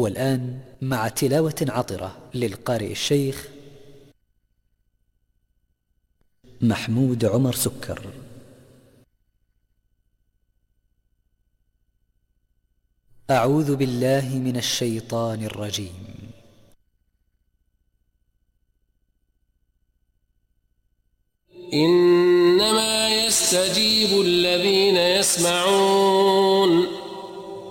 والآن مع تلاوة عطرة للقارئ الشيخ محمود عمر سكر. أعوذ بالله من الشيطان الرجيم. إنما يستجيب الذين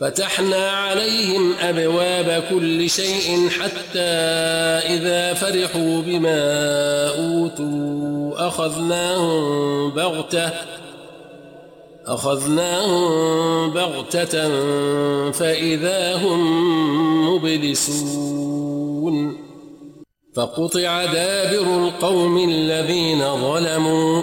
فتحنا عليهم أبواب كل شيء حتى إذا فرحوا بما أوتوا أخذناهم بغتة أخذناهم بغتة فإذا هم مبلسون فقطع دابر القوم الذين ظلموا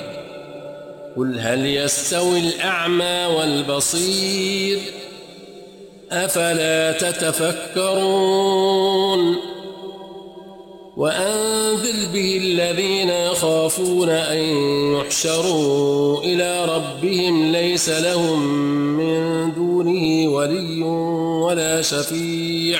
قل هل يستوي الأعمى والبصير أفلا تتفكرون وأنذل به الذين يخافون أن يحشروا إلى ربهم ليس لهم من دونه ولي ولا شفيع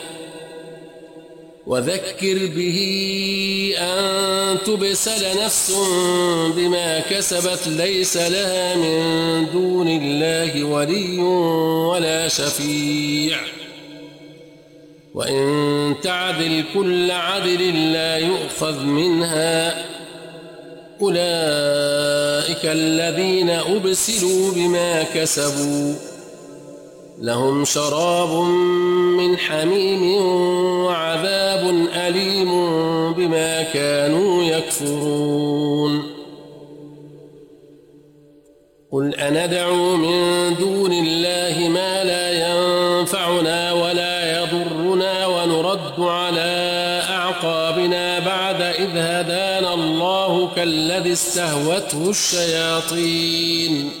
وذكر به أن تبسل نفس بما كسبت ليس لها من دون الله ولي ولا شفيع. وإن تعذل كل عدل لا يؤخذ منها. أولئك الذين أبسلوا بما كسبوا. لهم شراب من حميم وعذاب أليم بما كانوا يكفرون. قل أندعوا من دون الله ما لا ينفعنا ولا يضرنا ونرد على أعقابنا بعد إذ هدانا الله كالذي استهوته الشياطين.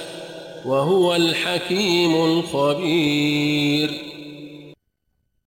وهو الحكيم الخبير.